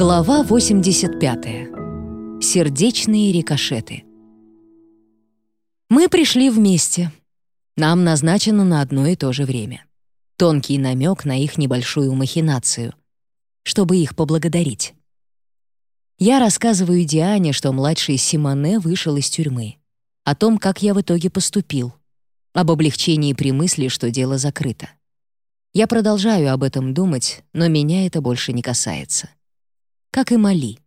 Глава 85. Сердечные рикошеты. Мы пришли вместе. Нам назначено на одно и то же время. Тонкий намек на их небольшую махинацию, чтобы их поблагодарить. Я рассказываю Диане, что младший Симоне вышел из тюрьмы, о том, как я в итоге поступил, об облегчении при мысли, что дело закрыто. Я продолжаю об этом думать, но меня это больше не касается как и Мали.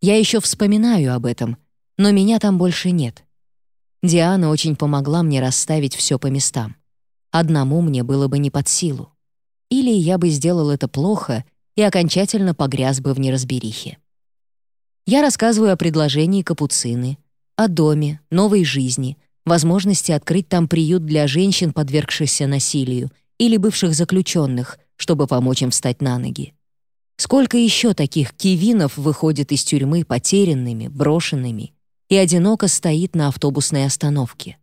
Я еще вспоминаю об этом, но меня там больше нет. Диана очень помогла мне расставить все по местам. Одному мне было бы не под силу. Или я бы сделал это плохо и окончательно погряз бы в неразберихе. Я рассказываю о предложении капуцины, о доме, новой жизни, возможности открыть там приют для женщин, подвергшихся насилию, или бывших заключенных, чтобы помочь им встать на ноги. Сколько еще таких кивинов выходит из тюрьмы потерянными, брошенными и одиноко стоит на автобусной остановке?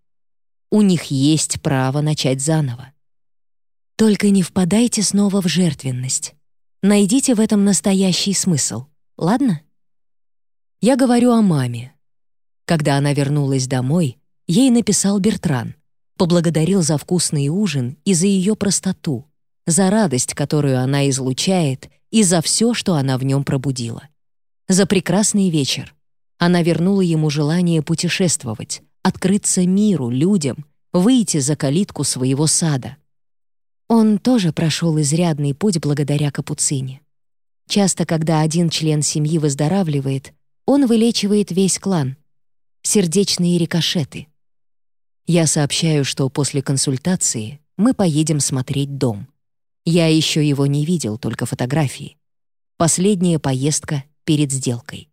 У них есть право начать заново. Только не впадайте снова в жертвенность. Найдите в этом настоящий смысл, ладно? Я говорю о маме. Когда она вернулась домой, ей написал Бертран, поблагодарил за вкусный ужин и за ее простоту, за радость, которую она излучает — и за все, что она в нем пробудила. За прекрасный вечер. Она вернула ему желание путешествовать, открыться миру, людям, выйти за калитку своего сада. Он тоже прошел изрядный путь благодаря капуцине. Часто, когда один член семьи выздоравливает, он вылечивает весь клан. Сердечные рикошеты. Я сообщаю, что после консультации мы поедем смотреть дом. Я еще его не видел, только фотографии. Последняя поездка перед сделкой.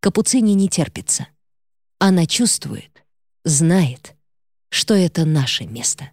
Капуцини не терпится. Она чувствует, знает, что это наше место.